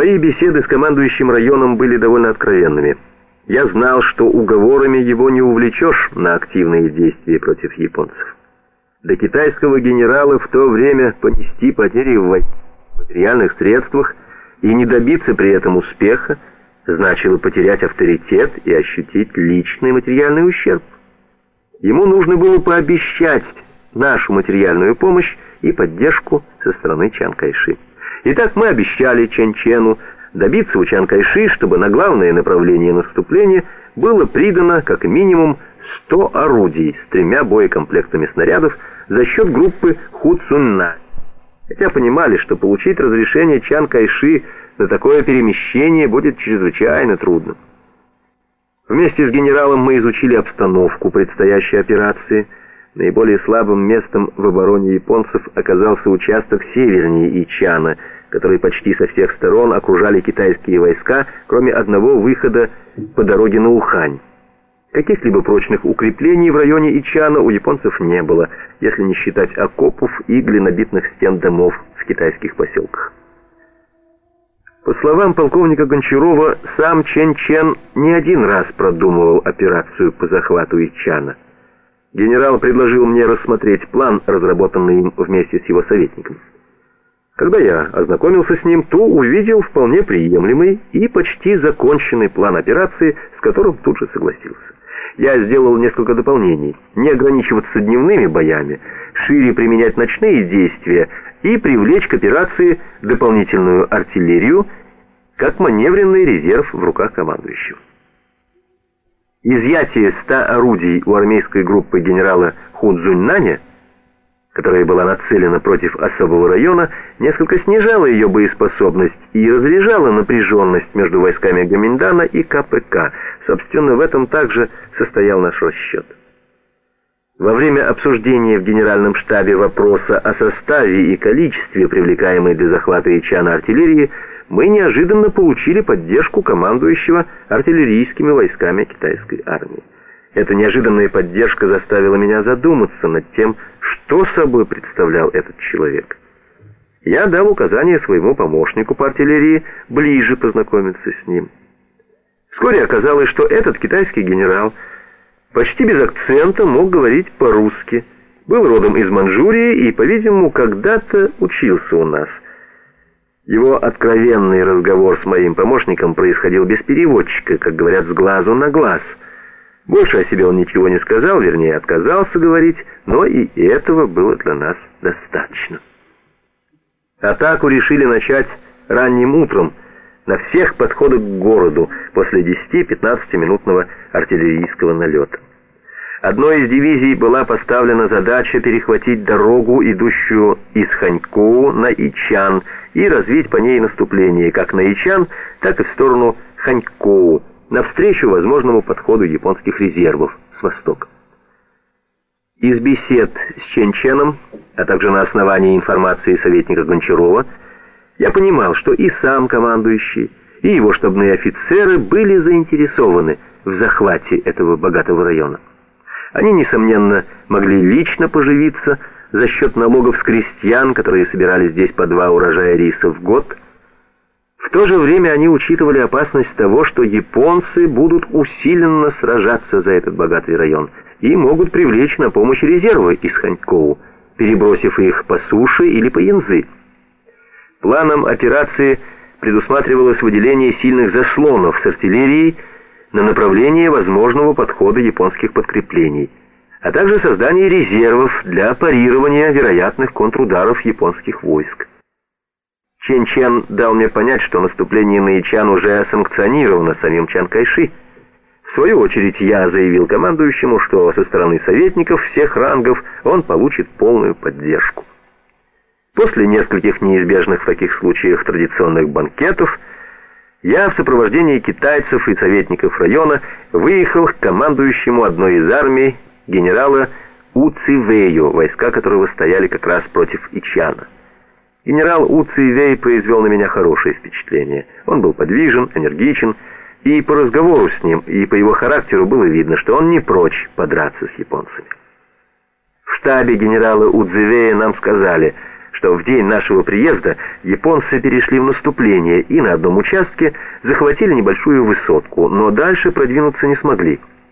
Мои беседы с командующим районом были довольно откровенными. Я знал, что уговорами его не увлечешь на активные действия против японцев. До китайского генерала в то время понести потери в материальных средствах и не добиться при этом успеха значило потерять авторитет и ощутить личный материальный ущерб. Ему нужно было пообещать нашу материальную помощь и поддержку со стороны Чан Кайши. Итак, мы обещали Чен Чену добиться у Чан Кайши, чтобы на главное направление наступления было придано как минимум 100 орудий с тремя боекомплектами снарядов за счет группы Хуцунна. Хотя понимали, что получить разрешение Чан Кайши на такое перемещение будет чрезвычайно трудно. Вместе с генералом мы изучили обстановку предстоящей операции – Наиболее слабым местом в обороне японцев оказался участок севернее Ичана, который почти со всех сторон окружали китайские войска, кроме одного выхода по дороге на Ухань. Каких-либо прочных укреплений в районе Ичана у японцев не было, если не считать окопов и глинобитных стен домов в китайских поселках. По словам полковника Гончарова, сам Чен Чен не один раз продумывал операцию по захвату Ичана. Генерал предложил мне рассмотреть план, разработанный им вместе с его советником. Когда я ознакомился с ним, то увидел вполне приемлемый и почти законченный план операции, с которым тут же согласился. Я сделал несколько дополнений. Не ограничиваться дневными боями, шире применять ночные действия и привлечь к операции дополнительную артиллерию, как маневренный резерв в руках командующего. Изъятие ста орудий у армейской группы генерала Хунцзуньнаня, которая была нацелена против особого района, несколько снижало ее боеспособность и разряжало напряженность между войсками Гаминдана и КПК. Собственно, в этом также состоял наш расчет. Во время обсуждения в генеральном штабе вопроса о составе и количестве привлекаемой для захвата Ичана артиллерии мы неожиданно получили поддержку командующего артиллерийскими войсками китайской армии. Эта неожиданная поддержка заставила меня задуматься над тем, что собой представлял этот человек. Я дал указание своему помощнику по артиллерии ближе познакомиться с ним. Вскоре оказалось, что этот китайский генерал почти без акцента мог говорить по-русски, был родом из Манчжурии и, по-видимому, когда-то учился у нас – его откровенный разговор с моим помощником происходил без переводчика, как говорят, с глазу на глаз. Больше о себе он ничего не сказал, вернее, отказался говорить, но и этого было для нас достаточно. Атаку решили начать ранним утром, на всех подходах к городу, после 10-15 минутного артиллерийского налета. Одной из дивизий была поставлена задача перехватить дорогу, идущую из Ханькоу на Ичан, и развить по ней наступление как на Ичан, так и в сторону Ханькоу, навстречу возможному подходу японских резервов с востока. Из бесед с Ченченом, а также на основании информации советника Гончарова, я понимал, что и сам командующий, и его штабные офицеры были заинтересованы в захвате этого богатого района. Они, несомненно, могли лично поживиться за счет налогов с крестьян, которые собирали здесь по два урожая риса в год. В то же время они учитывали опасность того, что японцы будут усиленно сражаться за этот богатый район и могут привлечь на помощь резервы из Ханькоу, перебросив их по суше или по Янзы. Планом операции предусматривалось выделение сильных заслонов с артиллерией, на направление возможного подхода японских подкреплений, а также создание резервов для парирования вероятных контрударов японских войск. Чен Чен дал мне понять, что наступление на Ичан уже санкционировано самим Чан Кайши. В свою очередь я заявил командующему, что со стороны советников всех рангов он получит полную поддержку. После нескольких неизбежных в таких случаях традиционных банкетов я в сопровождении китайцев и советников района выехал к командующему одной из армий генерала У Цивею, войска которого стояли как раз против Ичана. Генерал У Цивей произвел на меня хорошее впечатление. Он был подвижен, энергичен, и по разговору с ним, и по его характеру было видно, что он не прочь подраться с японцами. В штабе генерала Удзивея нам сказали – что в день нашего приезда японцы перешли в наступление и на одном участке захватили небольшую высотку, но дальше продвинуться не смогли.